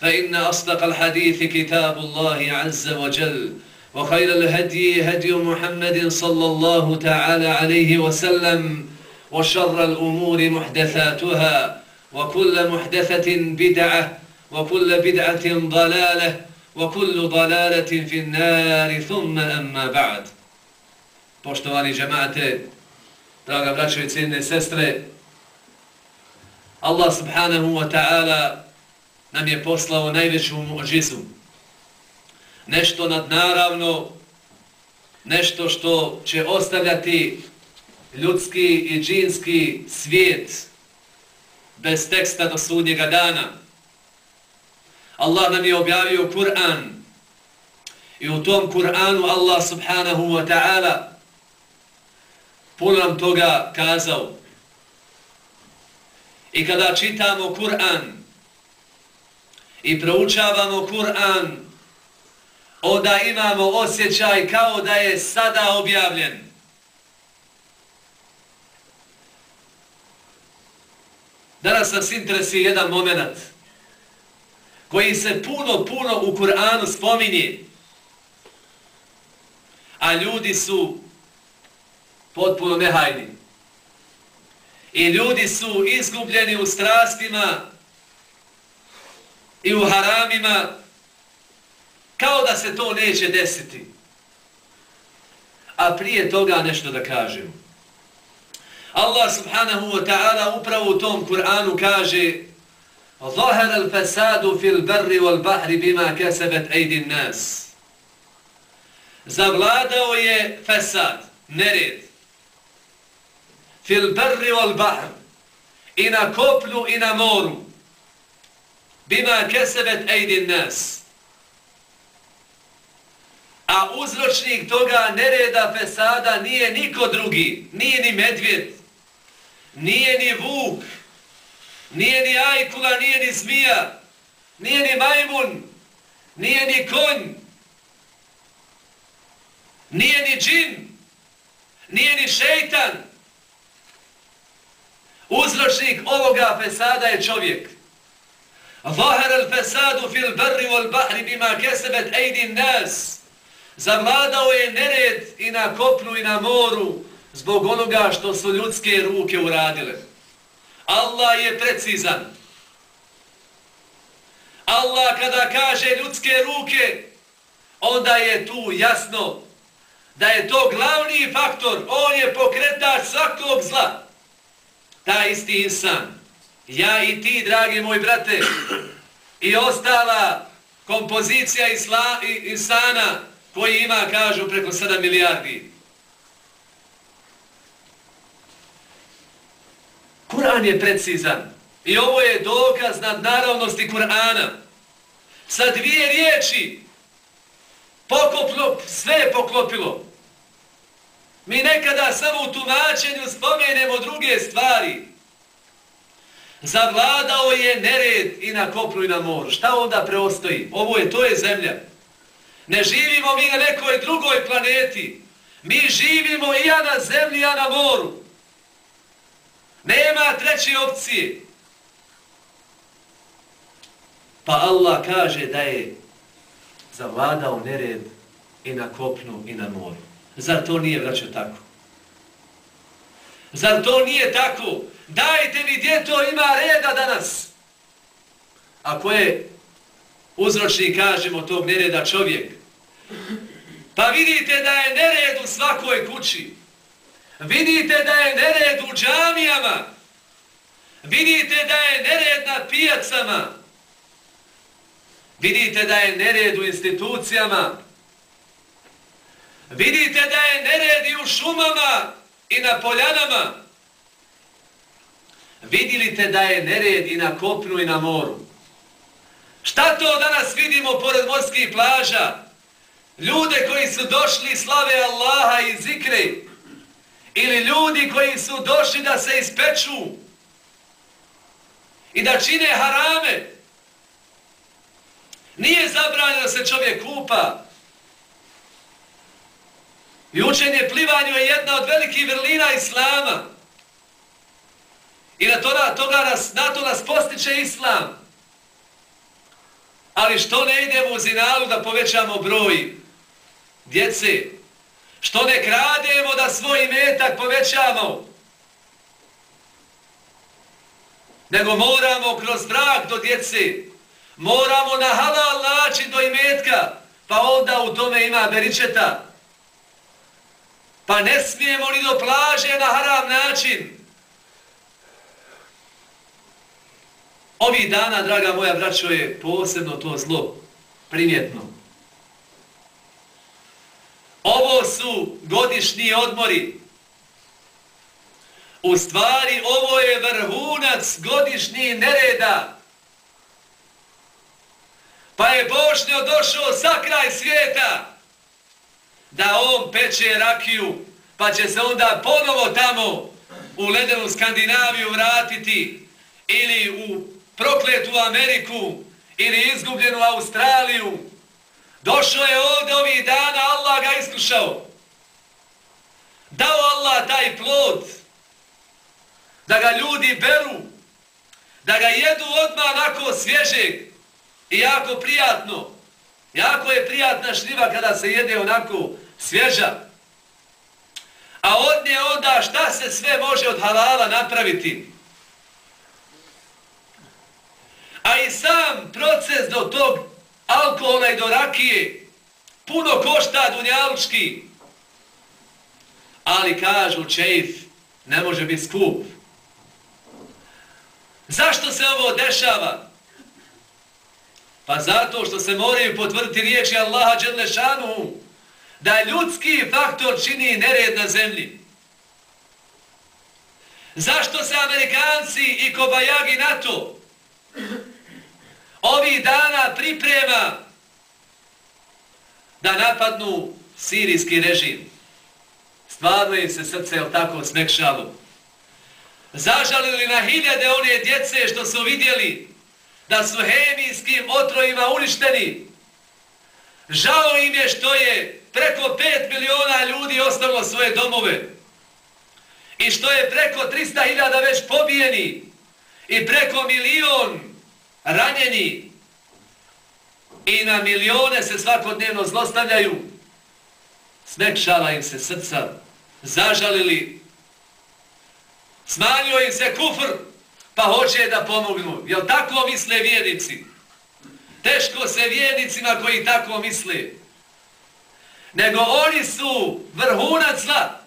فإن أصدق الحديث كتاب الله عز وجل وخير الهدي هدي محمد صلى الله تعالى عليه وسلم وشر الأمور محدثاتها وكل محدثة بدعة وكل بدعة ضلالة وكل ضلالة في النار ثم أما بعد. Poštovani džemate, draga braćo i cijene sestre, Allah subhanahu wa ta'ala nam je poslao najveću muđizu. Nešto nadnaravno, nešto što će ostavljati ljudski i džinski svijet bez teksta do sudnjega dana. Allah nam je objavio Kur'an i u tom Kur'anu Allah subhanahu wa ta'ala puno nam toga kazao. I kada čitamo Kur'an i proučavamo Kur'an, onda imamo osjećaj kao da je sada objavljen. Danas nas interesi jedan moment koji se puno, puno u Kur'anu spominje, a ljudi su potpuno nehajni. I ljudi su izgubljeni u strastima i u haramima kao da se to neće desiti. A prije toga nešto da kažem. Allah subhanahu wa ta'ala upravo u tom Kur'anu kaže ظهر الفساد في البر والبحر بما كسبت أيدي الناس Zavladao je fesad, nered. Fil berri wal bahr. I na koplu i na moru. Bima kesebet ejdin nas. A uzročnik toga nereda fesada nije niko drugi. Nije ni medvjed. Nije ni vuk. Nije ni ajkula, nije ni zmija. Nije ni majmun. Nije ni konj. Nije ni džin. Nije ni šeitan. Uzročnik ovoga fesada je čovjek. Zahar al fesadu fil barri wal bahri bima kesebet ejdin nas. Zavladao je nered i na kopnu i na moru zbog onoga što su ljudske ruke uradile. Allah je precizan. Allah kada kaže ljudske ruke, onda je tu jasno da je to glavni faktor. On je pokretač svakog zla. Ta isti insan. Ja i ti, dragi moj brate, i ostala kompozicija isla, insana koji ima, kažu, preko 7 milijardi. Kur'an je precizan. I ovo je dokaz nad naravnosti Kur'ana. Sa dvije riječi pokoplo, sve je poklopilo. Mi nekada samo u tumačenju spomenemo druge stvari. Zavladao je nered i na kopru i na moru. Šta onda preostoji? Ovo je, to je zemlja. Ne živimo mi na nekoj drugoj planeti. Mi živimo i ja na zemlji, i ja na moru. Nema treće opcije. Pa Allah kaže da je zavladao nered i na kopnu i na moru. Zar to nije, vraćao, tako? Zar to nije tako? Dajte mi gdje to ima reda danas. Ako je uzročni, kažemo, tog nereda čovjek. Pa vidite da je nered u svakoj kući. Vidite da je nered u džamijama. Vidite da je nered na pijacama. Vidite da je nered u institucijama. Vidite da je nered i u šumama i na poljanama. Vidilite da je nered i na kopnu i na moru. Šta to danas vidimo pored morskih plaža? Ljude koji su došli slave Allaha i zikre. Ili ljudi koji su došli da se ispeču. I da čine harame. Nije zabranjeno da se čovjek kupa. I učenje plivanju je jedna od velikih vrlina Islama. I na to, na, toga nas, na to nas postiče Islam. Ali što ne idemo u zinalu da povećamo broj djece? Što ne krademo da svoj metak povećamo? Nego moramo kroz brak do djece, moramo na halal način do imetka, pa onda u tome ima beričeta. Pa ne smijemo ni do plaže na haram način. Ovi dana, draga moja braćo, je posebno to zlo, primjetno. Ovo su godišnji odmori. U stvari, ovo je vrhunac godišnji nereda. Pa je Bošnjo došao sa kraj svijeta da on peče rakiju, pa će se onda ponovo tamo u ledenu Skandinaviju vratiti ili u prokletu Ameriku ili izgubljenu Australiju. Došao je ovdje ovih dana, Allah ga iskušao. Dao Allah taj plod, da ga ljudi beru, da ga jedu odmah onako svježeg i jako prijatno. Jako je prijatna šljiva kada se jede onako svježa. A od nje onda šta se sve može od halala napraviti? A i sam proces do tog alkohola i do rakije puno košta dunjalučki. Ali kažu čeif, ne može biti skup. Zašto se ovo dešava? Pa zato što se moraju potvrditi riječi Allaha Đelešanu da ljudski faktor čini nered na zemlji. Zašto se Amerikanci i Kobajagi NATO ovih dana priprema da napadnu sirijski režim? Stvarno im se srce jel tako smekšalo. Zažalili na hiljade one djece što su vidjeli da su hemijskim otrojima uništeni. Žao im je što je preko 5 miliona ljudi ostalo svoje domove. I što je preko 300.000 već pobijeni i preko milion ranjeni i na milione se svakodnevno zlostavljaju, smekšala im se srca, zažalili, smanjio im se kufr, pa hoće da pomognu. Jel tako misle vjernici? Teško se vjernicima koji tako misle. Nego oni su vrhunac zla.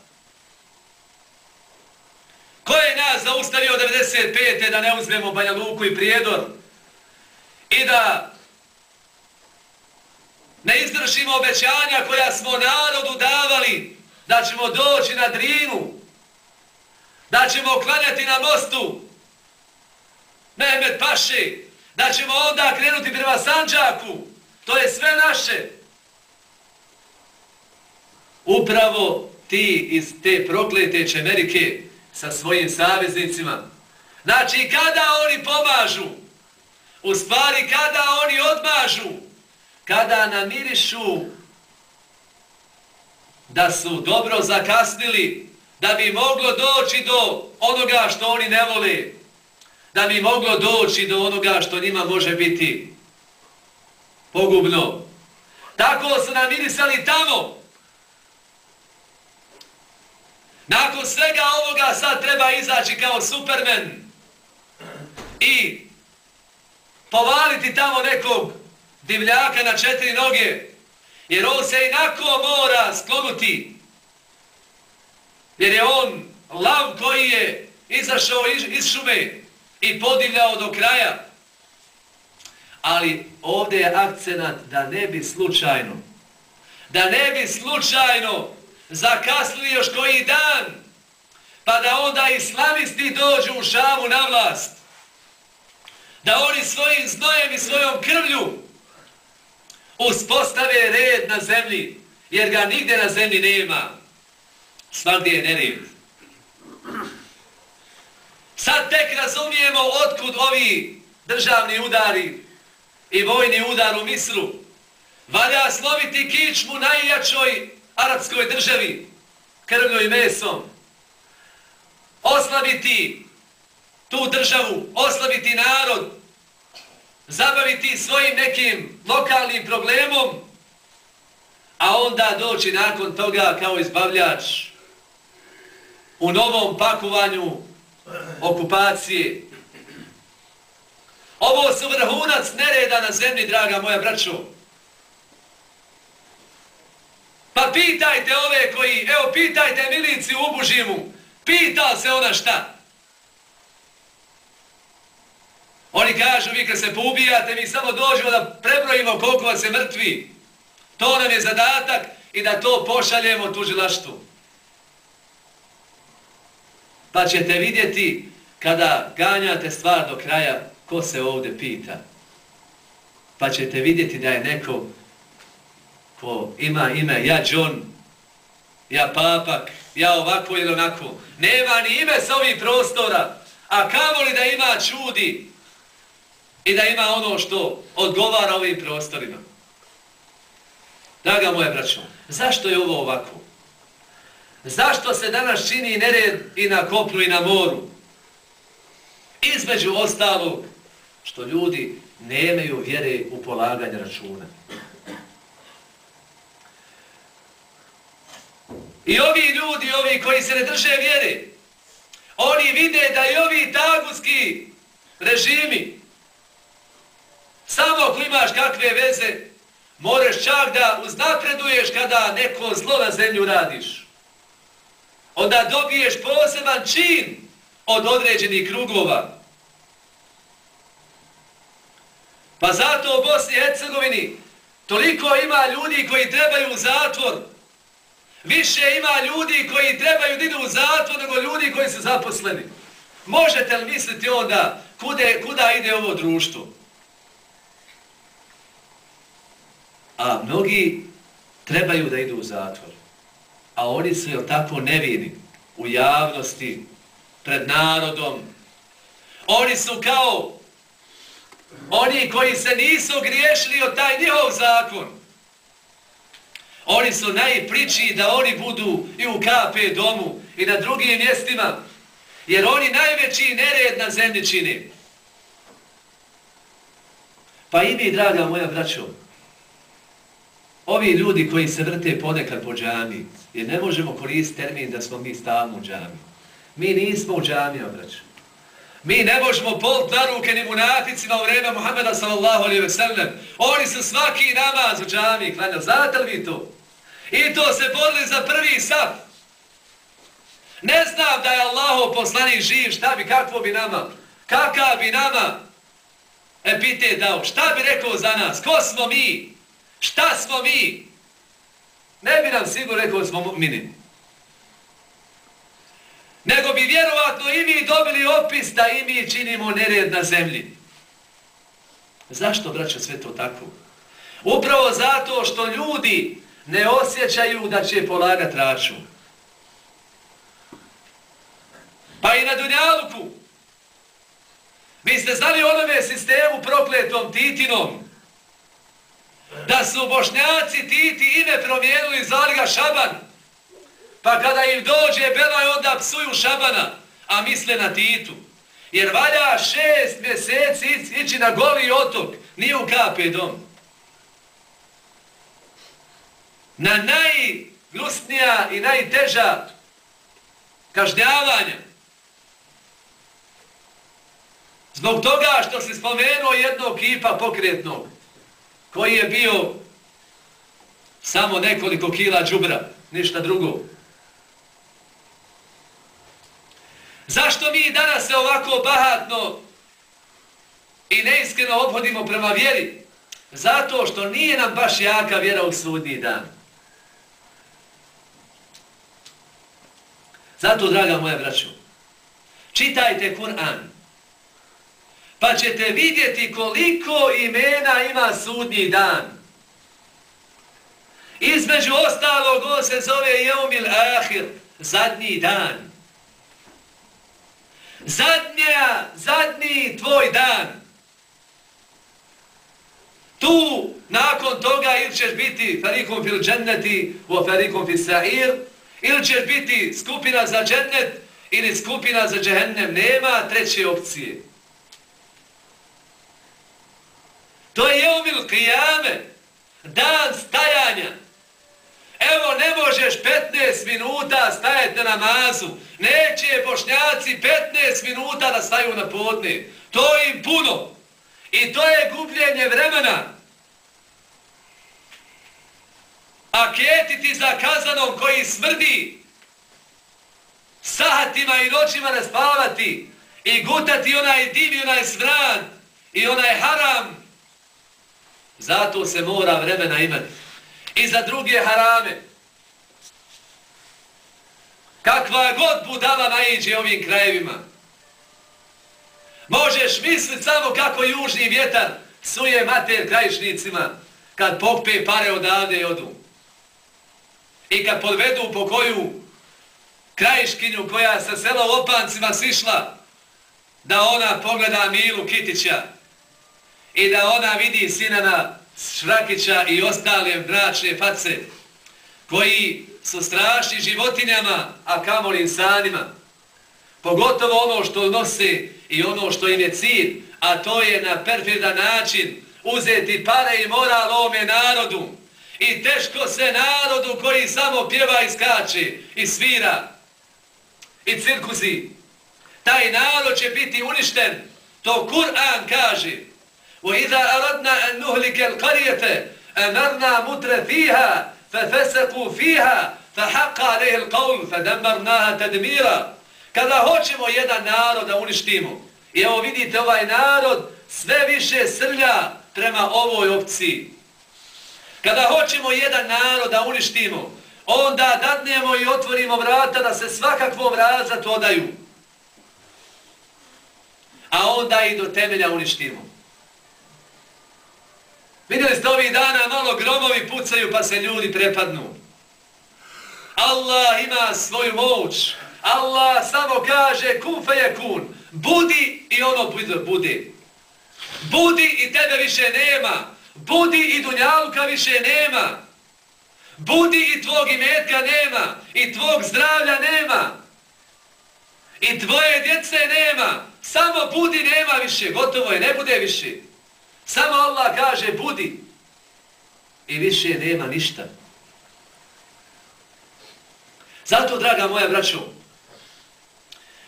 Ko je nas zaustavio 95. da ne uzmemo Banja Luku i Prijedor? I da ne izdržimo obećanja koja smo narodu davali da ćemo doći na Drinu, da ćemo klanjati na mostu Mehmet Paše, da ćemo onda krenuti prema Sanđaku. To je sve naše. Upravo ti iz te proklete Čemerike sa svojim saveznicima. Znači, kada oni pomažu, u stvari kada oni odmažu, kada namirišu da su dobro zakasnili, da bi moglo doći do onoga što oni ne vole, da bi moglo doći do onoga što njima može biti pogubno. Tako su nam mirisali tamo. Nakon svega ovoga sad treba izaći kao supermen i povaliti tamo nekog divljaka na četiri noge, jer on se inako mora sklonuti, jer je on lav koji je izašao iz šume i podivljao do kraja. Ali ovdje je akcenat da ne bi slučajno, da ne bi slučajno zakasli još koji dan, pa da onda islamisti dođu u šamu na vlast, da oni svojim znojem i svojom krvlju uspostave red na zemlji, jer ga nigde na zemlji nema. Svakdje je nered. Sad tek razumijemo otkud ovi državni udari i vojni udar u Misru. Valja sloviti kičmu najjačoj arapskoj državi, krvnoj mesom. Oslabiti tu državu, oslabiti narod, zabaviti svojim nekim lokalnim problemom, a onda doći nakon toga kao izbavljač u novom pakovanju okupacije. Ovo su vrhunac nereda na zemlji, draga moja braćo. Pa pitajte ove koji, evo pitajte milici u Bužimu, pita se ona šta? Oni kažu, vi kad se poubijate, mi samo dođemo da prebrojimo koliko vas je mrtvi. To nam je zadatak i da to pošaljemo tužilaštvu. Pa ćete vidjeti kada ganjate stvar do kraja, ko se ovdje pita. Pa ćete vidjeti da je neko ko ima ime, ja John, ja Papak, ja ovako ili onako. Nema ni ime s ovih prostora, a kamo li da ima čudi i da ima ono što odgovara ovim prostorima. Draga moje braćo, zašto je ovo ovako? Zašto se danas čini nered i na kopnu i na moru? Između ostalog, što ljudi nemaju vjere u polaganje računa. I ovi ljudi, ovi koji se ne drže vjere, oni vide da i ovi taguski režimi, samo ako imaš kakve veze, moraš čak da uznapreduješ kada neko zlo na zemlju radiš. Onda dobiješ poseban čin od određenih krugova. Pa zato u Bosni i Hercegovini toliko ima ljudi koji trebaju u zatvor, Više ima ljudi koji trebaju da idu u zatvor nego ljudi koji su zaposleni. Možete li misliti onda kude, kuda ide ovo društvo? A mnogi trebaju da idu u zatvor. A oni su jel tako nevini u javnosti, pred narodom. Oni su kao oni koji se nisu griješili od taj njihov zakon. Oni su najpričiji da oni budu i u KP domu i na drugim mjestima. Jer oni najveći nered na zemlji čini. Pa i mi, draga moja braćo, ovi ljudi koji se vrte ponekad po džami, jer ne možemo koristiti termin da smo mi stalno u džami. Mi nismo u džami, obraću. Mi ne možemo pol na ruke ni munaficima u vreme Muhammeda sallallahu alaihi ve sellem. Oni su svaki namaz u džami klanjali. Znate li vi to? I to se borili za prvi sat. Ne znam da je Allaho poslanik živ, šta bi, kakvo bi nama, kakav bi nama epitet dao, šta bi rekao za nas, ko smo mi, šta smo mi, ne bi nam sigurno rekao smo mu'mini. Nego bi vjerovatno i mi dobili opis da i mi činimo nered na zemlji. Zašto, braćo, sve to tako? Upravo zato što ljudi ne osjećaju da će polagat račun. Pa i na Dunjaluku. Vi ste znali onome sistemu prokletom Titinom da su bošnjaci Titi ime promijenili za Šaban pa kada im dođe belaj onda psuju šabana, a misle na Titu. Jer valja šest mjeseci ići na goli otok, nije u kape dom. Na najgnusnija i najteža kažnjavanja. Zbog toga što se spomenuo jednog kipa pokretnog, koji je bio samo nekoliko kila džubra, ništa drugo. Zašto mi danas se ovako bahatno i neiskreno obhodimo prema vjeri? Zato što nije nam baš jaka vjera u sudnji dan. Zato, draga moja braćo, čitajte Kur'an, pa ćete vidjeti koliko imena ima sudnji dan. Između ostalog, on se zove Jeumil Ahir, zadnji dan. Zadnja, zadnji tvoj dan. Tu, nakon toga, ili ćeš biti farikom fil dženneti, u farikom fil sa'ir, ili ćeš biti skupina za džennet, ili skupina za džehennem. Nema treće opcije. To je jeumil qiyame, dan stajanja. Evo, ne možeš 15 minuta stajati na namazu. Neće bošnjaci 15 minuta da staju na podne. To je im puno. I to je gubljenje vremena. A kjetiti za kazanom koji smrdi, sahatima i noćima ne spavati i gutati onaj dim i onaj svran i onaj haram, zato se mora vremena imati i za druge harame. Kakva god budala naiđe ovim krajevima. Možeš misliti samo kako južni vjetar suje mater krajišnicima kad pokpe pare odavde i odu. I kad podvedu po koju krajiškinju koja sa sela u opancima sišla da ona pogleda Milu Kitića i da ona vidi sinana Šrakića i ostale bračne face koji su strašni životinjama, a kamoli insanima. Pogotovo ono što nose i ono što im je cilj, a to je na perfidan način uzeti pare i moral ovome narodu. I teško se narodu koji samo pjeva i skače i svira i cirkuzi. Taj narod će biti uništen. To Kur'an kaže. وإذا أردنا أن نهلك القرية أمرنا متر فيها ففسقوا فيها فحق عليه القول فدمرناها تدميرا Kada hoćemo jedan narod da uništimo, i evo vidite ovaj narod sve više srlja prema ovoj opciji. Kada hoćemo jedan narod da uništimo, onda dadnemo i otvorimo vrata da se svakakvom razat odaju. A onda i do temelja uništimo. Vidjeli ste ovih dana malo gromovi pucaju pa se ljudi prepadnu. Allah ima svoju moć. Allah samo kaže kun fe je kun. Budi i ono bude. Budi i tebe više nema. Budi i dunjavka više nema. Budi i tvog imetka nema. I tvog zdravlja nema. I tvoje djece nema. Samo budi nema više. Gotovo je, ne bude više. Samo Allah kaže budi i više nema ništa. Zato, draga moja braćo,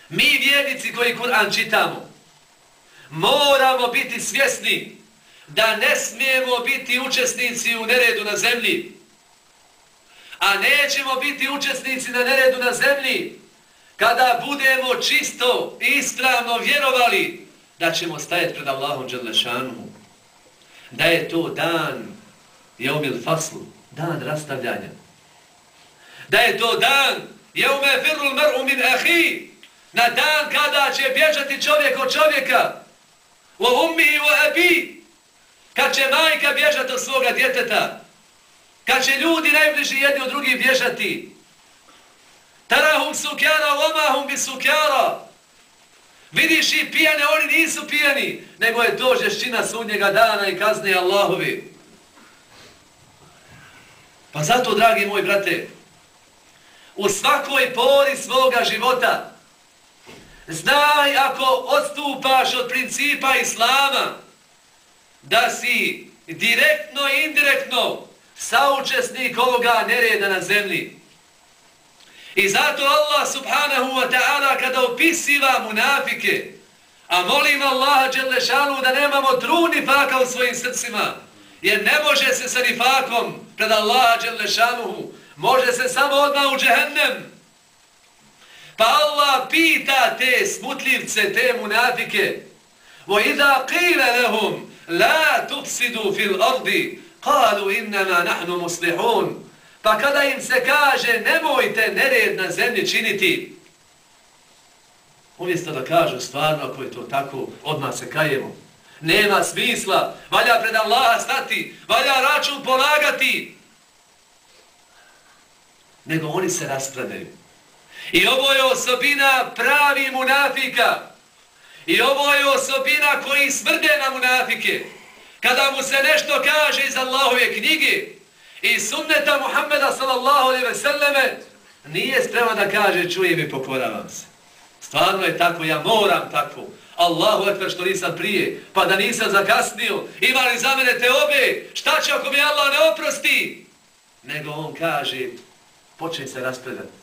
mi vjernici koji Kur'an čitamo, moramo biti svjesni da ne smijemo biti učesnici u neredu na zemlji. A nećemo biti učesnici na neredu na zemlji kada budemo čisto i ispravno vjerovali da ćemo stajati pred Allahom Đelešanuhu da je to dan jeumil faslu, dan rastavljanja. Da je to dan jeume firul mar'u min ahi, na dan kada će bježati čovjek od čovjeka, u ummi i u abi, kad će majka bježati od svoga djeteta, kad će ljudi najbliži jedni od drugih bježati, tarahum sukjara, omahum bi sukjara, Vidiš i pijane, oni nisu pijani, nego je to žešćina sudnjega dana i kazne Allahovi. Pa zato, dragi moji brate, u svakoj pori svoga života. Znaj ako odstupaš od principa Islama, da si direktno i indirektno saučesnik ovoga nereda na zemlji. I zato Allah subhanahu wa ta'ala kada opisiva munafike, a molim Allaha Đelešanu da nemamo tru nifaka u svojim srcima, jer ne može se sa nifakom pred Allaha Đelešanu, može se samo odmah u džehennem. Pa Allah pita te smutljivce, te munafike, وَإِذَا قِيلَ لَهُمْ لَا تُفْسِدُوا فِي الْأَرْضِ قَالُوا إِنَّمَا نَحْنُ مُسْلِحُونَ Pa kada im se kaže nemojte nered na zemlji činiti, umjesto da kažu stvarno ako je to tako, odmah se kajemo. Nema smisla, valja pred Allaha stati, valja račun polagati. Nego oni se raspravljaju. I ovo je osobina pravi munafika. I ovo je osobina koji smrde na munafike. Kada mu se nešto kaže iz Allahove knjige i sunneta Muhammeda sallallahu alaihi ve selleme, nije spreman da kaže čujem i pokoravam se. Stvarno je tako, ja moram tako. Allahu ekber što nisam prije, pa da nisam zakasnio, ima li za mene te obe, šta će ako mi Allah ne oprosti? Nego on kaže, počne se raspredati.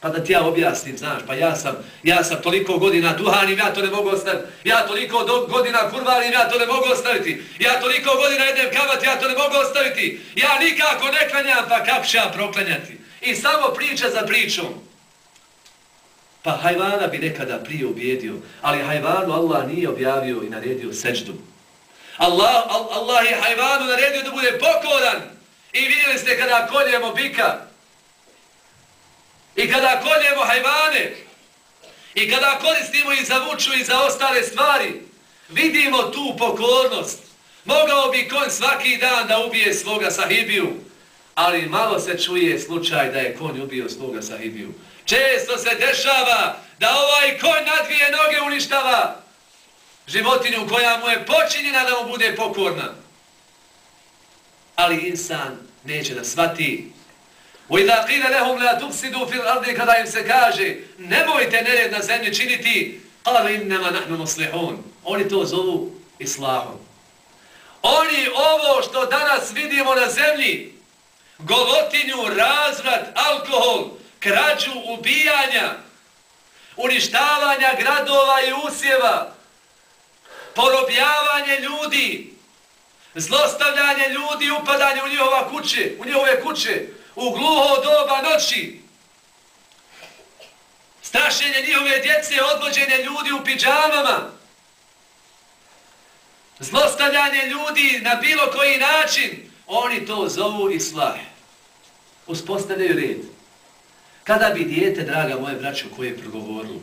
Pa da ti ja objasnim, znaš, pa ja sam, ja sam toliko godina duhanim, ja to ne mogu ostaviti. Ja toliko do, godina kurvarim, ja to ne mogu ostaviti. Ja toliko godina jedem kavat, ja to ne mogu ostaviti. Ja nikako ne klanjam, pa kako ću ja proklanjati? I samo priča za pričom. Pa hajvana bi nekada prije objedio, ali hajvanu Allah nije objavio i naredio seđdu. Allah, Allah je hajvanu naredio da bude pokoran. I vidjeli ste kada koljemo bika, I kada koljemo hajvane, i kada koristimo i za vuču i za ostale stvari, vidimo tu pokornost. Mogao bi konj svaki dan da ubije svoga sahibiju, ali malo se čuje slučaj da je konj ubio svoga sahibiju. Često se dešava da ovaj konj na dvije noge uništava životinju koja mu je počinjena da mu bude pokorna. Ali insan neće da svati وَإِذَا قِيلَ لَهُمْ لَا تُفْسِدُوا فِي الْأَرْضِ Kada im se kaže, nemojte nered na zemlji činiti, قَالَ إِنَّمَا نَحْنُ مُصْلِحُونَ Oni to zovu islahom. Oni ovo što danas vidimo na zemlji, golotinju, razvrat, alkohol, krađu, ubijanja, uništavanja gradova i usjeva, porobljavanje ljudi, zlostavljanje ljudi, upadanje u njihova kuće, u njihove kuće, u gluho doba noći. Strašenje njihove djece, odvođenje ljudi u piđamama. Zlostavljanje ljudi na bilo koji način. Oni to zovu islah. Uspostavljaju red. Kada bi dijete, draga moje braćo, koje je progovorilo,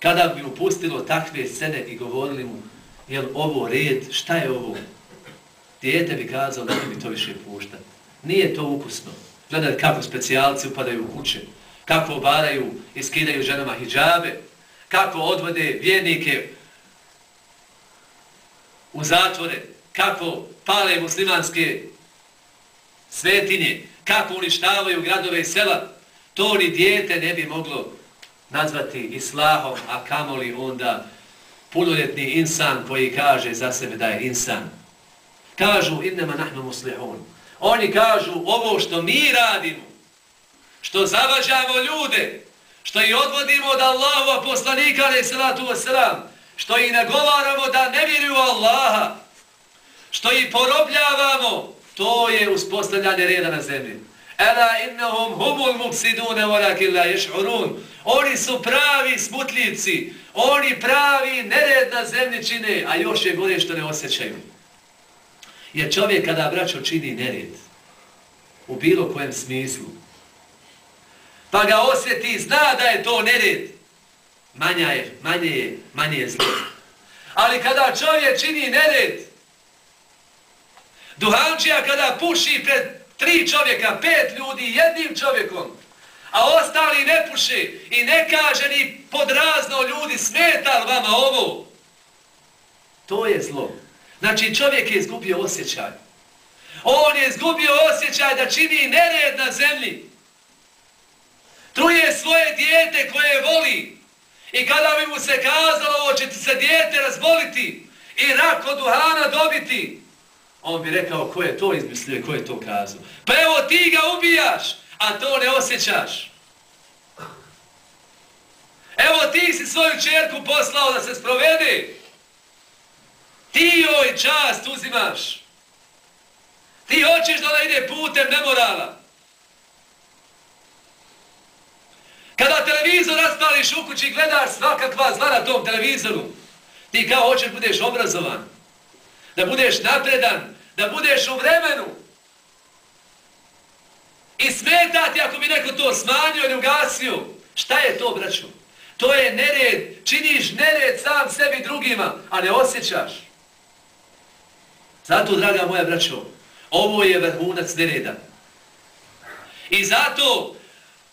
kada bi upustilo takve scene i govorili mu, jel ovo red, šta je ovo? Dijete bi kazao da bi to više puštati. Nije to ukusno. Gledajte kako specijalci upadaju u kuće, kako obaraju i skidaju ženama hijabe, kako odvode vjernike u zatvore, kako pale muslimanske svetinje, kako uništavaju gradove i sela, to ni dijete ne bi moglo nazvati islahom, a kamoli onda punoljetni insan koji kaže za sebe da je insan. Kažu, innema nahnu muslihun. Oni kažu ovo što mi radimo, što zavađamo ljude, što i odvodimo od Allahova poslanika, ali salatu wasalam, što i nagovaramo da ne vjeruju Allaha, što i porobljavamo, to je uspostavljanje reda na zemlji. Ela innahum humul mufsidune walakin la yash'urun. Oni su pravi smutljivci, oni pravi nered na zemlji čine, a još je gore što ne osjećaju. Jer čovjek kada braćo čini nered, u bilo kojem smislu, pa ga osjeti, zna da je to nered, manja je, manje je, manje je zlo. Ali kada čovjek čini nered, duhančija kada puši pred tri čovjeka, pet ljudi, jednim čovjekom, a ostali ne puše i ne kaže ni podrazno ljudi, smeta li vama ovo? To je zlo. Znači čovjek je izgubio osjećaj. On je izgubio osjećaj da čini nered na zemlji. Truje svoje dijete koje voli. I kada bi mu se kazalo, ovo će ti se dijete razboliti i rak od duhana dobiti, on bi rekao, ko je to izmislio ko je to kazao. Pa evo ti ga ubijaš, a to ne osjećaš. Evo ti si svoju čerku poslao da se sprovede. Ti joj čast uzimaš. Ti hoćeš da ona ide putem nemorala. Kada televizor raspališ u kući i gledaš svakakva zla na tom televizoru, ti kao hoćeš budeš obrazovan, da budeš napredan, da budeš u vremenu. I smetati ako bi neko to smanjio ili ugasio. Šta je to, braću? To je nered. Činiš nered sam sebi drugima, a ne osjećaš. Zato, draga moja braćo, ovo je vrhunac nereda. I zato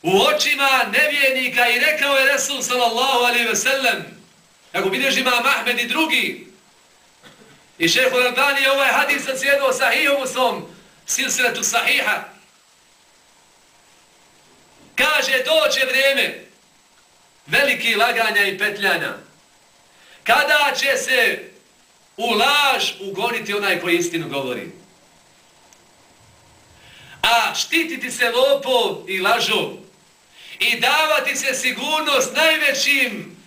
u očima nevjenika i rekao je Resul sallallahu alaihi ve sellem, kako vidiš ima Mahmed i drugi, i šeho Rabani je ovaj hadis sa cijedno sahihom u svom silsiletu sahiha, kaže doće vrijeme veliki laganja i petljanja, kada će se u laž ugoniti onaj koji istinu govori. A štititi se lopov i lažom i davati se sigurnost najvećim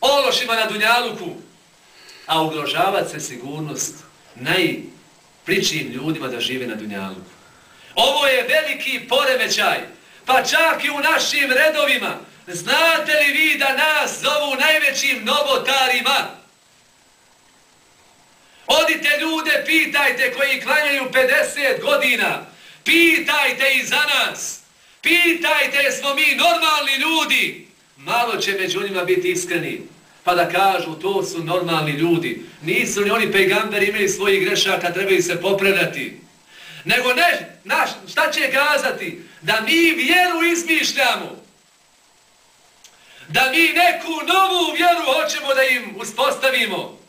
ološima na Dunjaluku, a ugrožavati se sigurnost najpričijim ljudima da žive na Dunjaluku. Ovo je veliki poremećaj, pa čak i u našim redovima. Znate li vi da nas zovu najvećim novotarima? Odite ljude, pitajte koji klanjaju 50 godina. Pitajte i za nas. Pitajte, smo mi normalni ljudi. Malo će među njima biti iskreni. Pa da kažu, to su normalni ljudi. Nisu li oni pejgamberi imali svojih grešaka, trebaju se popredati. Nego ne, naš, šta će kazati? Da mi vjeru izmišljamo. Da mi neku novu vjeru hoćemo da im uspostavimo.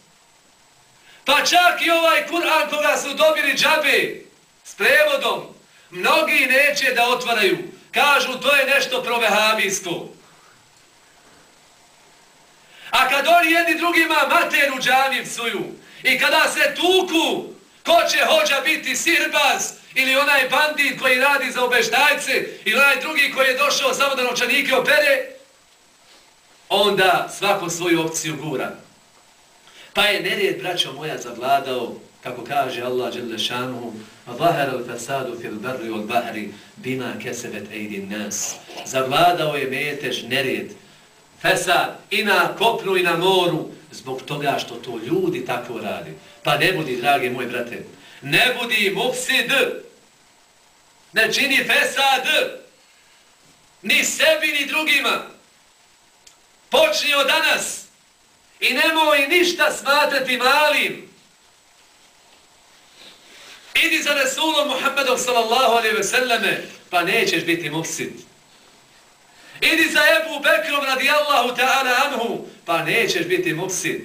Pa čak i ovaj Kur'an koga su dobili džabe s prevodom, mnogi neće da otvaraju. Kažu, to je nešto provehabijsko. A kad oni jedni drugima mater u džami psuju i kada se tuku, ko će hođa biti sirbaz ili onaj bandit koji radi za obeštajce ili onaj drugi koji je došao samo da novčanike opere, onda svako svoju opciju gura. Pa je nerijed, braćo moja, zavladao, kako kaže Allah dželle šanuhu, Zahar al-fasadu fil barri wal bahri bima kesebet aydin nas. Zavladao je metež nerijed. Fesad i na kopnu i na moru zbog toga što to ljudi tako radi. Pa ne budi, dragi moj brate, ne budi mufsid. Ne čini fesad ni sebi ni drugima. Počni od danas. I nemoj ništa smatrati malim. Idi za Resulom Muhammedom sallallahu alaihi ve selleme, pa nećeš biti mufsid. Idi za Ebu Bekrom radijallahu ta'ala anhu, pa nećeš biti mufsid.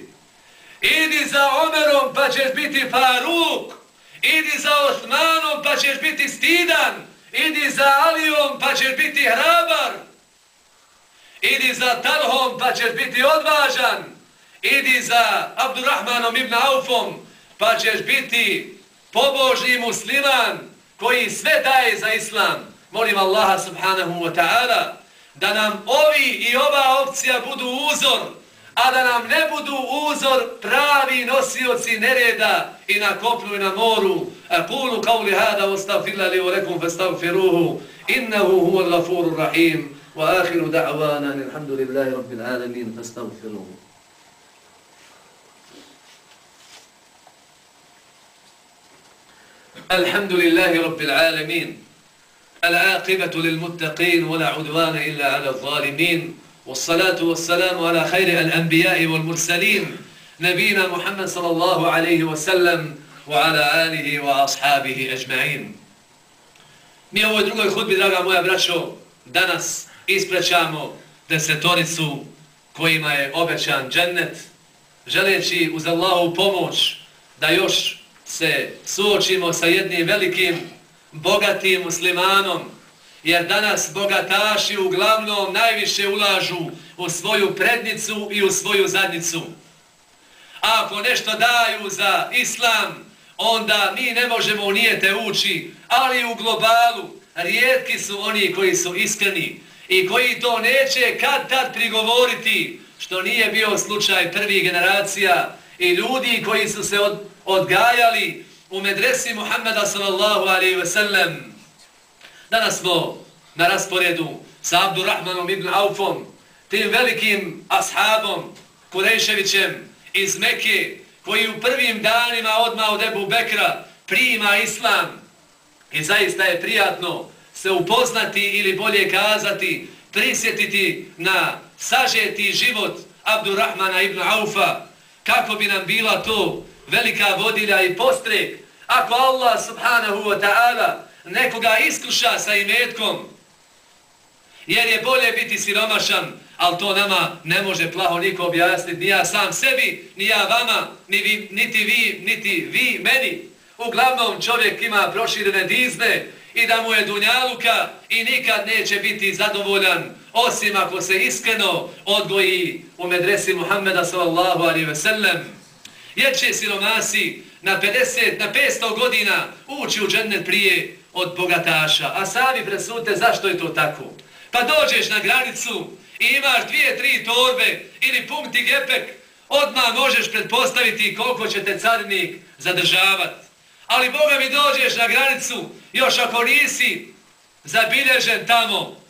Idi za Omerom, pa ćeš biti Faruk. Idi za Osmanom, pa ćeš biti stidan. Idi za Alijom, pa ćeš biti hrabar. Idi za Talhom, pa ćeš biti odvažan idi za Abdurrahmanom ibn Aufom, pa ćeš biti pobožni musliman koji sve daje za islam. Molim Allaha subhanahu wa ta'ala da nam ovi i ova opcija budu uzor, a da nam ne budu uzor pravi nosioci nereda i na kopnu i na moru. Kulu kauli hada ostavfila li urekum fastavfiruhu innahu huwa lafuru rahim wa akhiru da'vana alhamdulillahi rabbil alamin fastavfiruhu. الحمد لله رب العالمين. العاقبة للمتقين ولا عدوان إلا على الظالمين. والصلاة والسلام على خير الأنبياء والمرسلين نبينا محمد صلى الله عليه وسلم وعلى آله وأصحابه أجمعين. Mi ovoj drugoj hudbi, draga moja braćo, danas isprećamo desetoricu kojima je obećan džennet, želeći uz Allahu pomoć da još se suočimo sa jednim velikim, bogatim muslimanom Jer danas bogataši uglavnom najviše ulažu u svoju prednicu i u svoju zadnicu. A ako nešto daju za islam, onda mi ne možemo unijete ući, ali u globalu rijetki su oni koji su iskreni i koji to neće kad tad prigovoriti, što nije bio slučaj prvih generacija i ljudi koji su se od, odgajali u medresi Muhammeda sallallahu alaihi ve sellem. Danas smo na rasporedu sa Abdurrahmanom ibn Aufom, tim velikim ashabom Kurejševićem iz Mekke, koji u prvim danima odma od Ebu Bekra prima islam i zaista je prijatno se upoznati ili bolje kazati, prisjetiti na sažeti život Abdurrahmana ibn Aufa, kako bi nam bila to velika vodilja i postrek, ako Allah subhanahu wa ta'ala nekoga iskuša sa imetkom, jer je bolje biti siromašan, ali to nama ne može plaho niko objasniti, ni ja sam sebi, ni ja vama, ni vi, niti vi, niti vi meni. Uglavnom čovjek ima proširene dizne i da mu je dunjaluka i nikad neće biti zadovoljan, osim ako se iskreno odgoji u medresi Muhammeda sallallahu alaihi ve sellem. Jer će siromasi na 50, na 500 godina ući u džennet prije od bogataša. A sami presute zašto je to tako. Pa dođeš na granicu i imaš dvije, tri torbe ili punkti gepek, odmah možeš pretpostaviti koliko će te carinik zadržavati. Ali Boga mi dođeš na granicu, još ako nisi zabilježen tamo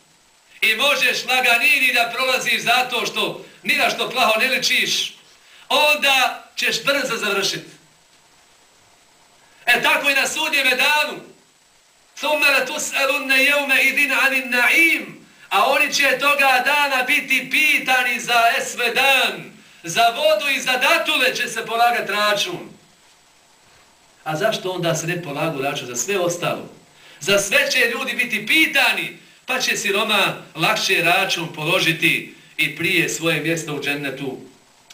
i možeš laganini da prolaziš zato što ni na što plaho ne ličiš, onda ćeš brzo završiti. E tako i na sudnjeme danu. Thumma tus'alunna yawma idin 'anil na'im a oni će toga dana biti pitani za esve dan, za vodu i za datule će se polagati račun. A zašto onda se ne polagu račun za sve ostalo? Za sve će ljudi biti pitani, pa će siroma lakše račun položiti i prije svoje mjesto u džennetu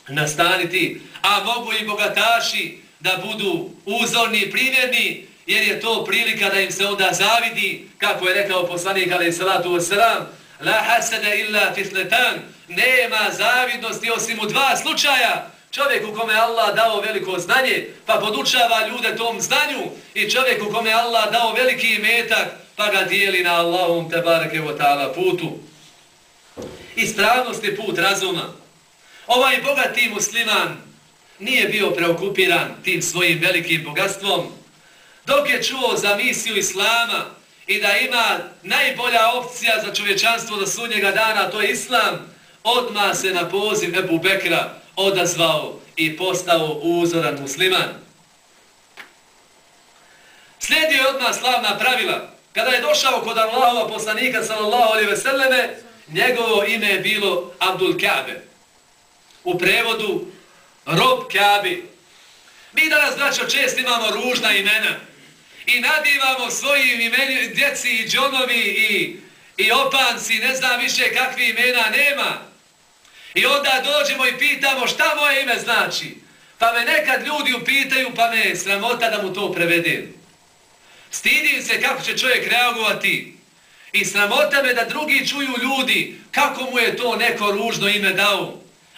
nastaniti, a mogu i bogataši da budu uzorni i primjerni, jer je to prilika da im se onda zavidi, kako je rekao poslanik alaih salatu wasalam, La hasada illa fitletan. Nema zavidnosti osim u dva slučaja. Čovjek u kome Allah dao veliko znanje, pa podučava ljude tom znanju. I čovjek u kome Allah dao veliki imetak, pa ga dijeli na Allahom te barake o ta'ala putu. Ispravnost je put razuma. Ovaj bogati musliman nije bio preokupiran tim svojim velikim bogatstvom. Dok je čuo za misiju Islama, i da ima najbolja opcija za čovječanstvo do sunnjega dana, to je Islam, odma se na poziv Ebu Bekra odazvao i postao uzoran musliman. Slijedio je odmah slavna pravila. Kada je došao kod Allahova poslanika, sallallahu alaihi ve selleme, njegovo ime je bilo Abdul Kabe. U prevodu, rob Kabe. Mi danas, braćo, čest imamo ružna imena i nadivamo svojim imeni, djeci i džonovi i, i opanci, ne znam više kakvi imena nema. I onda dođemo i pitamo šta moje ime znači. Pa me nekad ljudi upitaju, pa me sramota da mu to prevedem. Stidim se kako će čovjek reagovati. I sramota me da drugi čuju ljudi kako mu je to neko ružno ime dao.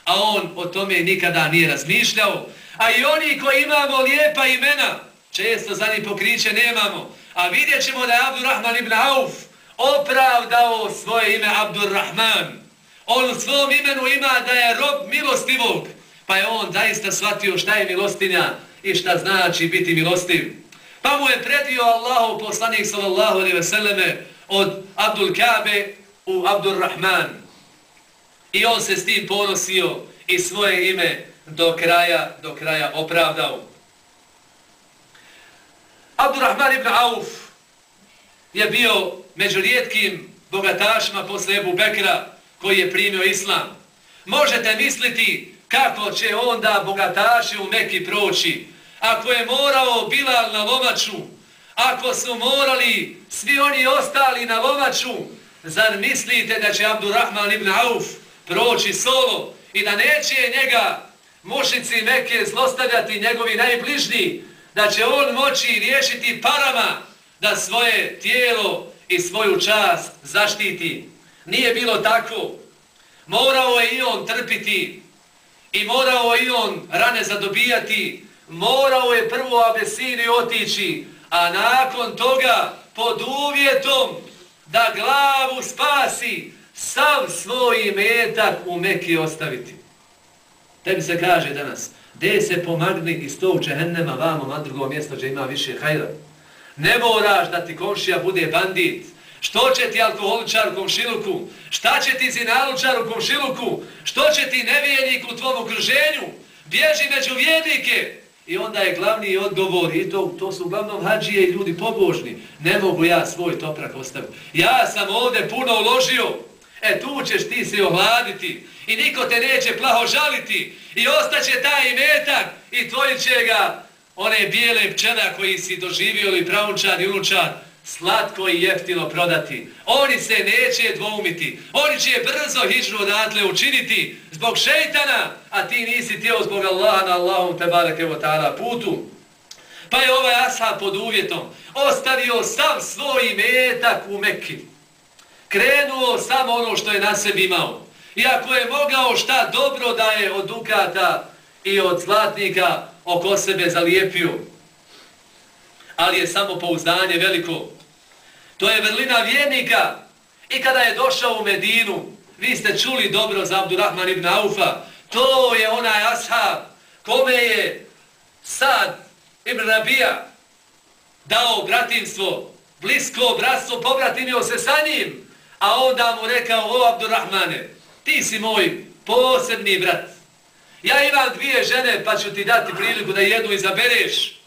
A on o tome nikada nije razmišljao. A i oni koji imamo lijepa imena, Često za njih pokriće nemamo. A vidjet ćemo da je Abdurrahman ibn Auf opravdao svoje ime Abdurrahman. On u svom imenu ima da je rob milostivog. Pa je on zaista shvatio šta je milostinja i šta znači biti milostiv. Pa mu je predio Allahu poslanik sallallahu alaihi ve selleme od Abdul Kabe u Abdurrahman. I on se s tim ponosio i svoje ime do kraja, do kraja opravdao. Abdurrahman ibn Auf je bio među rijetkim bogatašima posle Ebu Bekra koji je primio islam. Možete misliti kako će onda bogataši u Meki proći. Ako je morao Bilal na lomaču, ako su morali svi oni ostali na lomaču, zar mislite da će Abdurrahman ibn Auf proći solo i da neće njega mušici Mekke zlostavljati njegovi najbližniji, da će on moći riješiti parama da svoje tijelo i svoju čast zaštiti. Nije bilo tako. Morao je i on trpiti i morao je i on rane zadobijati. Morao je prvo Abesini otići, a nakon toga pod uvjetom da glavu spasi, sav svoj metak u Meki ostaviti. Tebi se kaže danas, gdje se pomagni iz tog čehennema vamo na drugo mjesto gdje ima više hajra. Ne moraš da ti komšija bude bandit. Što će ti alkoholičar u komšiluku? Šta će ti zinalučar u komšiluku? Što će ti nevijenik u tvom okruženju? Bježi među vjednike. I onda je glavni odgovor, i to, to su uglavnom hađije i ljudi pobožni. Ne mogu ja svoj toprak ostaviti. Ja sam ovdje puno uložio. E tu ćeš ti se ohladiti i niko te neće plaho žaliti i ostaće taj imetak i tvoji će ga one bijele pčela koji si doživio ili pravunčan i unučan slatko i jeftino prodati. Oni se neće dvoumiti. Oni će brzo hižnu odatle učiniti zbog šeitana, a ti nisi tijel zbog Allaha na Allahom te barake o ta'ala putu. Pa je ovaj ashab pod uvjetom ostavio sam svoj metak u Mekki. Krenuo samo ono što je na sebi imao. Iako je mogao šta dobro da je od dukata i od zlatnika oko sebe zalijepio. Ali je samo pouzdanje veliko. To je vrlina vjernika. I kada je došao u Medinu, vi ste čuli dobro za Abdurrahman ibn Aufa, to je onaj ashab kome je sad ibn Rabija dao bratinstvo, blisko bratstvo, pobratimio se sa njim, a onda mu rekao, o Abdurrahmane, ti si moj posebni brat. Ja imam dvije žene, pa ću ti dati priliku da jednu izabereš.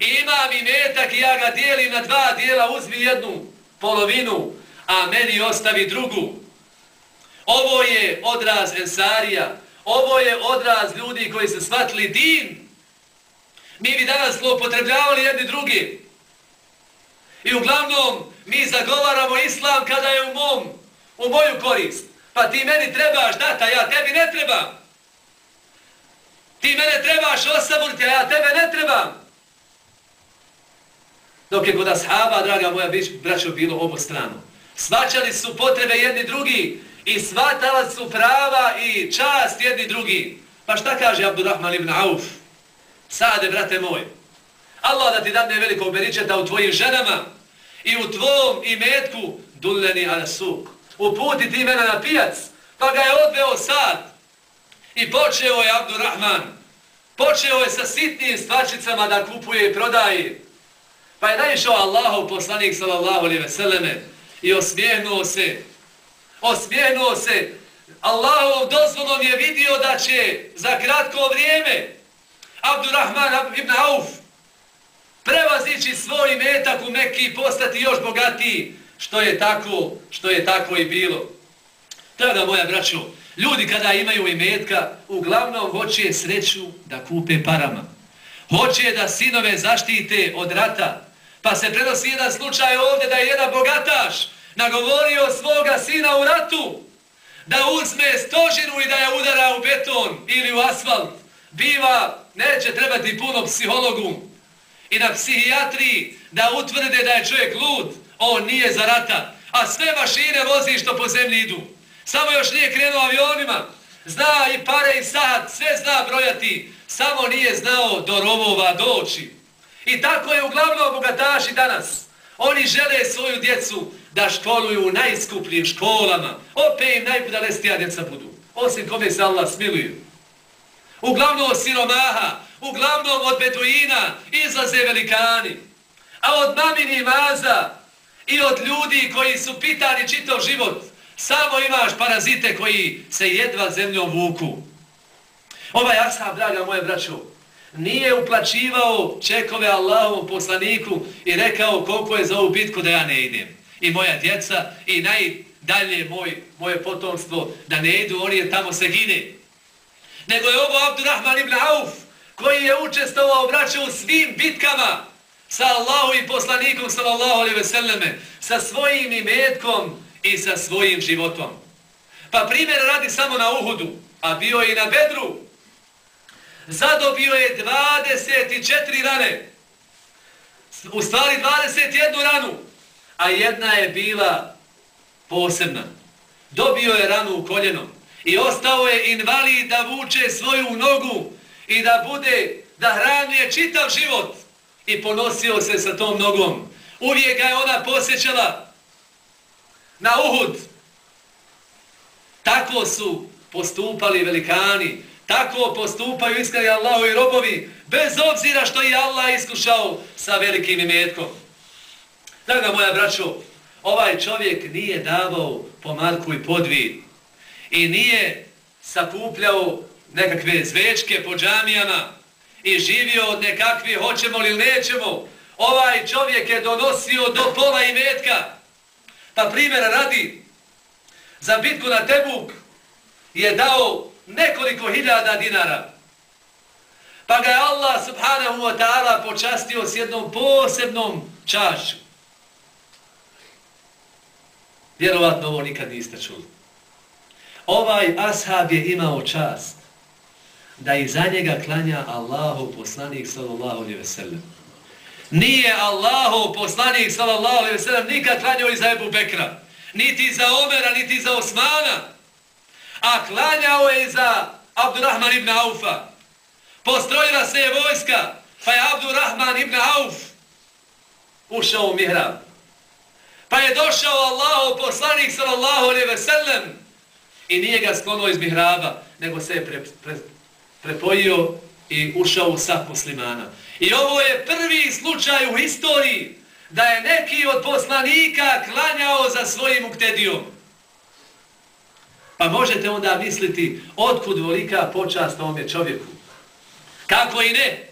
I imam i metak i ja ga dijelim na dva dijela, uzmi jednu polovinu, a meni ostavi drugu. Ovo je odraz Ensarija, ovo je odraz ljudi koji se shvatili din. Mi bi danas zlopotrebljavali jedni drugi. I uglavnom mi zagovaramo islam kada je u mom, u moju korist. Pa ti meni trebaš data, ja tebi ne trebam. Ti mene trebaš osaburiti, a ja tebe ne trebam. Dok je kod ashaba, draga moja braćo, bilo obostrano. Svačali su potrebe jedni drugi i svatala su prava i čast jedni drugi. Pa šta kaže Abdurrahman ibn Auf? Sade, brate moj, Allah da ti dadne velikog beričeta u tvojim ženama i u tvom imetku dulleni ala suk. Uputi ti mene na pijac, pa ga je odveo sad. I počeo je Abdurrahman, počeo je sa sitnim stvačicama da kupuje i prodaje. Pa je naišao Allahov poslanik sallallahu alaihi veseleme i osmijehnuo se. Osmijehnuo se. Allahov dozvolom je vidio da će za kratko vrijeme Abdurrahman ibn Auf prevazići svoj metak u Mekki i postati još bogatiji, što je tako, što je tako i bilo. Tada moja braćo, ljudi kada imaju imetka, uglavnom hoće sreću da kupe parama. Hoće da sinove zaštite od rata, Pa se prenosi jedan slučaj ovdje da je jedan bogataš nagovorio svoga sina u ratu da uzme stožinu i da je udara u beton ili u asfalt. Biva, neće trebati puno psihologu i na psihijatriji da utvrde da je čovjek lud. On nije za rata. A sve mašine vozi što po zemlji idu. Samo još nije krenuo avionima. Zna i pare i sad, sve zna brojati. Samo nije znao do rovova doći. I tako je uglavnom bogataši danas. Oni žele svoju djecu da školuju u najskupljim školama. Opet im najbudalestija djeca budu. Osim kome se Allah smiluju. Uglavnom od siromaha, uglavnom od beduina izlaze velikani. A od mamini maza i od ljudi koji su pitani čitav život, samo imaš parazite koji se jedva zemljom vuku. Ovaj asab, draga moje braćo, nije uplaćivao čekove Allahovom poslaniku i rekao koliko je za ovu bitku da ja ne idem. I moja djeca i najdalje moj, moje potomstvo da ne idu, oni je tamo se gine. Nego je ovo Abdurrahman ibn Auf koji je učestovao braće u svim bitkama sa Allahom i poslanikom sallallahu alaihi ve selleme, sa svojim imetkom i sa svojim životom. Pa primjer radi samo na Uhudu, a bio i na Bedru, zadobio je 24 rane. u stvari 21 ranu, a jedna je bila posebna. Dobio je ranu u koljenom i ostao je invalid da vuče svoju nogu i da bude, da hranuje čitav život i ponosio se sa tom nogom. Uvijek ga je ona posjećala na Uhud. Tako su postupali velikani, tako postupaju iskreni Allahu i robovi, bez obzira što je Allah iskušao sa velikim imetkom. Draga moja braćo, ovaj čovjek nije davao pomarku i podvi i nije sakupljao nekakve zvečke po džamijama i živio od nekakve hoćemo li nećemo. Ovaj čovjek je donosio do pola imetka. Pa primjera radi, za bitku na Tebuk je dao nekoliko hiljada dinara. Pa ga je Allah subhanahu wa ta'ala počastio s jednom posebnom čašću. Vjerovatno ovo nikad niste čuli. Ovaj ashab je imao čast da iza njega klanja Allahu poslanik sallallahu alaihi ve sellem. Nije Allahu poslanik sallallahu alaihi ve sellem nikad klanjao iza Ebu Bekra, niti za Omera, niti za Osmana, a klanjao je iza Abdurrahman ibn Aufa. Postrojila se je vojska, pa je Abdurrahman ibn Auf ušao u mihrab. Pa je došao Allahu poslanik sallallahu alaihi ve sellem i nije ga sklonuo iz mihraba, nego se je pre, pre, prepojio i ušao u sat muslimana. I ovo je prvi slučaj u historiji da je neki od poslanika klanjao za svojim uktedijom. Pa možete onda misliti otkud volika počast ovome čovjeku. Kako i ne?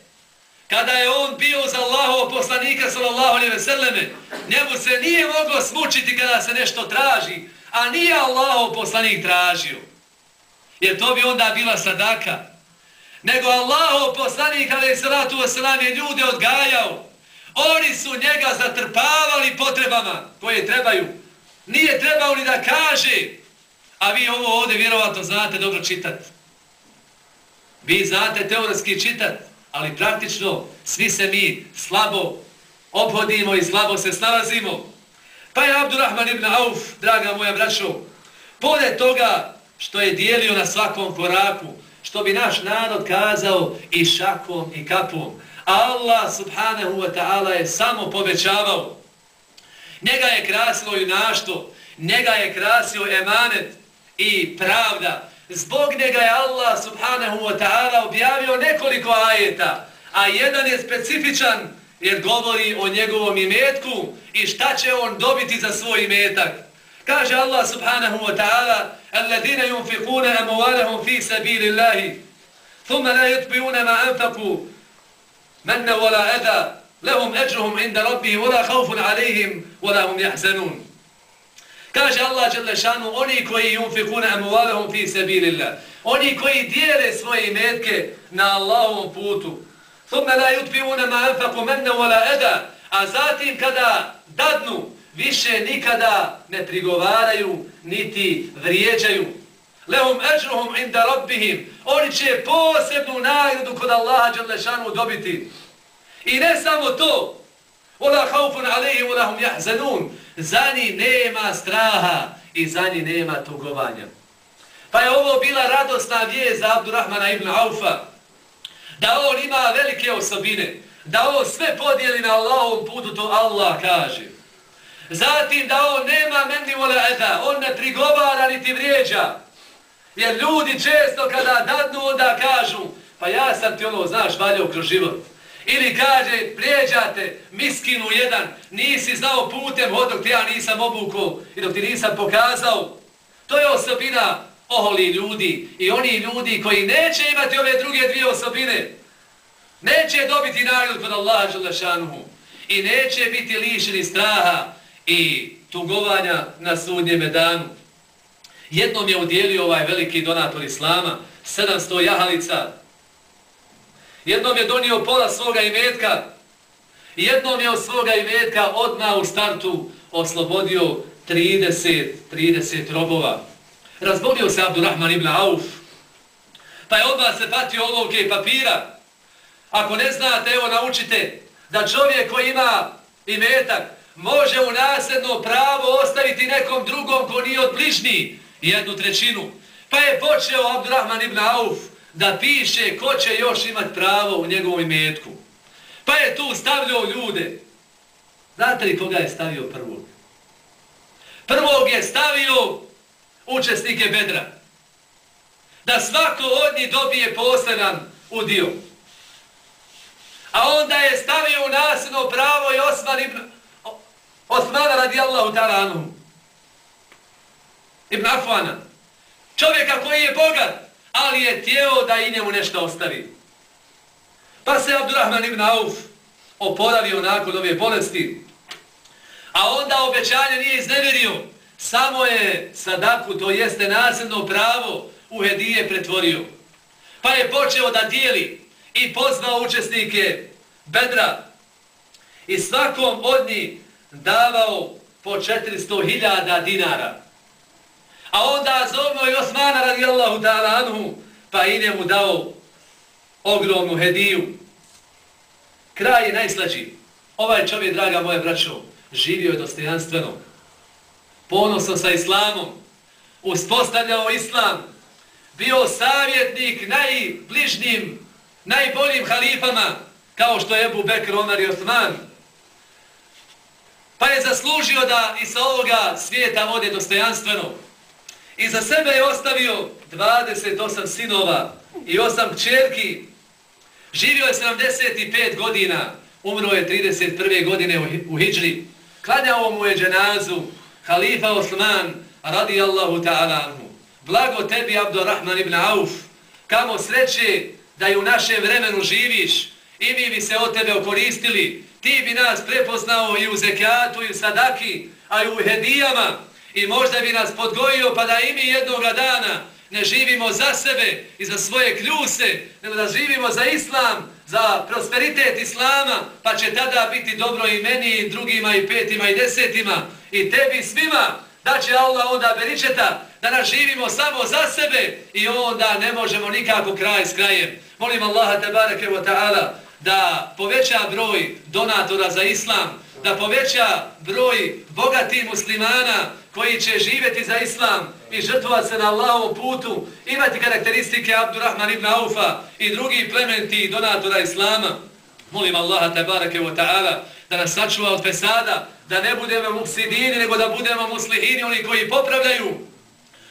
Kada je on bio za Allahov poslanika sallallahu alejhi ve selleme, njemu se nije moglo smučiti kada se nešto traži, a nije Allahov poslanik tražio. Jer to bi onda bila sadaka. Nego Allahov poslanik alejhi salatu selam je ljude odgajao. Oni su njega zatrpavali potrebama koje trebaju. Nije trebao ni da kaže, a vi ovo ovdje vjerovatno znate dobro čitati. Vi znate teoretski čitati ali praktično svi se mi slabo obhodimo i slabo se snalazimo. Pa je Abdurrahman ibn Auf, draga moja braćo, pored toga što je dijelio na svakom koraku, što bi naš narod kazao i šakom i kapom, Allah subhanahu wa ta'ala je samo povećavao. Njega je krasilo junaštvo, njega je krasio emanet i pravda, Zbog njega je Allah subhanahu wa ta'ala objavio nekoliko ajeta, a jedan je specifičan jer govori o njegovom imetku i šta će on dobiti za svoj imetak. Kaže Allah subhanahu wa ta'ala الَّذِينَ يُنْفِقُونَ أَمُوَالَهُمْ فِي سَبِيلِ اللَّهِ ثُمَّ لَا يُتْبِعُونَ مَا أَنْفَقُوا مَنَّ وَلَا أَذَا لَهُمْ أَجْرُهُمْ عِنْدَ رَبِّهِ وَلَا خَوْفٌ عَلَيْهِمْ وَلَا هُمْ يَحْزَنُونَ Kaže Allah Đelešanu, oni koji yunfikune amuvalehum fi sabilillah. oni koji dijele svoje imetke na Allahovom putu, thumme la yutbiune ma anfaku menne wala eda, a zatim kada dadnu, više nikada ne prigovaraju, niti vrijeđaju. Lehum ajruhum inda rabbihim, oni će posebnu nagradu kod Allaha Đelešanu dobiti. I ne samo to, Ola haufun alejhim, ola hum jahzanun, za njih nema straha i za njih nema tugovanja. Pa je ovo bila radosna vijest za Abdurrahmana ibn Aufa, da on ima velike osobine, da on sve podijeli na Allahom putu, to Allah kaže. Zatim da on nema mendi vole eda, on ne prigovara niti vrijeđa. Jer ljudi često kada dadnu onda kažu, pa ja sam ti ono, znaš, valjao kroz život. Ili kaže, prijeđate miskinu jedan, nisi znao putem od dok ti ja nisam obukao i dok ti nisam pokazao. To je osobina oholi ljudi i oni ljudi koji neće imati ove druge dvije osobine. Neće dobiti nagrad kod Allaha Đalešanuhu i neće biti lišeni straha i tugovanja na sudnjeme danu. Jednom je udjelio ovaj veliki donator Islama, 700 jahalica, Jednom je donio pola svoga imetka, i jednom je od svoga imetka odna u startu oslobodio 30, 30 robova. Razbolio se Abdurrahman ibn Auf, pa je odmah se patio olovke i papira. Ako ne znate, evo naučite, da čovjek koji ima imetak može u nasljedno pravo ostaviti nekom drugom ko nije od bližnji jednu trećinu. Pa je počeo Abdurrahman ibn Auf da piše ko će još imat pravo u njegovom imetku. Pa je tu stavljao ljude. Znate li koga je stavio prvog? Prvog je stavio učesnike bedra. Da svako od njih dobije poseban udio. A onda je stavio u nasilno pravo i Osman ibn Osmana radijallahu ta'ala Ibn Afwana. Čovjeka koji je bogat, ali je tijelo da i njemu nešto ostavi. Pa se Abdurrahman ibn Auf oporavio nakon ove bolesti. A onda obećanje nije izneverio. Samo je sadaku, to jeste nasljedno pravo, u hedije pretvorio. Pa je počeo da dijeli i pozvao učesnike bedra i svakom od njih davao po 400.000 dinara. A onda zovno i Osmana radijallahu ta'ala anhu, pa i njemu dao ogromnu hediju. Kraj je najslađi. Ovaj čovjek, draga moje braćo, živio je dostojanstveno. Ponosno sa islamom. Uspostavljao islam. Bio savjetnik najbližnjim, najboljim halifama, kao što je Ebu Bekr, Omar i Osman. Pa je zaslužio da i sa ovoga svijeta vode dostojanstveno. I za sebe je ostavio 28 sinova i 8 čerki. Živio je 75 godina, umro je 31. godine u Hidžri. Klanjao mu je dženazu, halifa Osman, radijallahu ta'ala anhu. Blago tebi, Abdurrahman ibn Auf, kamo sreće da i u našem vremenu živiš i mi bi se od tebe okoristili. Ti bi nas prepoznao i u zekijatu i u sadaki, a i u hedijama i možda bi nas podgojio pa da i mi jednoga dana ne živimo za sebe i za svoje kljuse, nego da živimo za islam, za prosperitet islama, pa će tada biti dobro i meni, i drugima, i petima, i desetima, i tebi svima, da će Allah onda beričeta, da nas živimo samo za sebe i onda ne možemo nikako kraj s krajem. Molim Allaha tebareke wa ta'ala da poveća broj donatora za islam, da poveća broj bogatih muslimana koji će živjeti za islam i žrtvovati se na Allahovom putu, imati karakteristike Abdurrahman ibn Aufa i drugi plementi donatora islama. Molim Allaha tabarake wa ta'ala da nas sačuva od fesada, da ne budemo mufsidini, nego da budemo muslihini, oni koji popravljaju.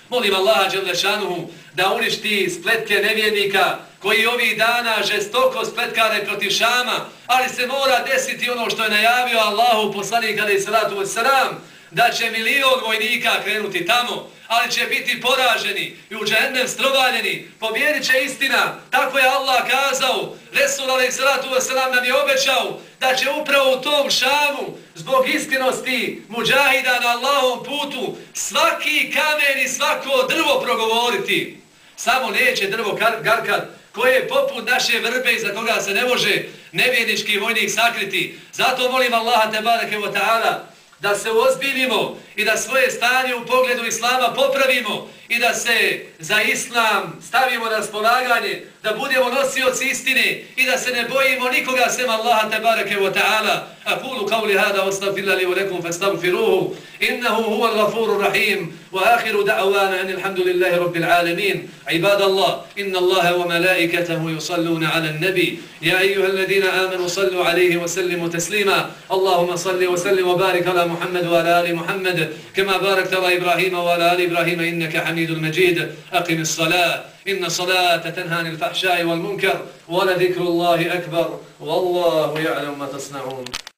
Molim Allaha Đelešanuhu da uništi spletke nevjednika, koji ovih dana žestoko spletkare protiv Šama, ali se mora desiti ono što je najavio Allahu poslanik alaih salatu wasalam, da će milion vojnika krenuti tamo, ali će biti poraženi i u džehendem strovaljeni, pobjedit će istina, tako je Allah kazao, Resul alaih salatu wasalam nam je obećao, da će upravo u tom Šamu, zbog istinosti muđahida na Allahom putu, svaki kamen i svako drvo progovoriti. Samo neće drvo garkat, koje je poput naše vrbe iza koga se ne može nevjednički vojnik sakriti. Zato molim Allaha te barake wa ta'ala da se ozbiljimo i da svoje stanje u pogledu Islama popravimo i da se za Islam stavimo na spolaganje, da budemo nosioci istine i da se ne bojimo nikoga sem Allaha tabaraka wa ta'ala. Akulu qavli hada ostafila li u lekum fastavfiruhu. Innahu huwa al-gafuru rahim. Wa ahiru da'wana an ilhamdulillahi rabbil alamin. Ibad Allah, inna Allahe wa malaikatahu yusalluna ala nabi. Ya ayyuha alladina amanu sallu alaihi wa sallimu taslima. Allahumma salli wa sallim wa barik ala Muhammad wa ala ali Muhammad. Barakta ala Ibrahima wa ala ali Ibrahima innaka حميد المجيد أقم الصلاة. إن الصلاة تنهى عن الفحشاء والمنكر ولذكر الله أكبر. والله يعلم ما تصنعون.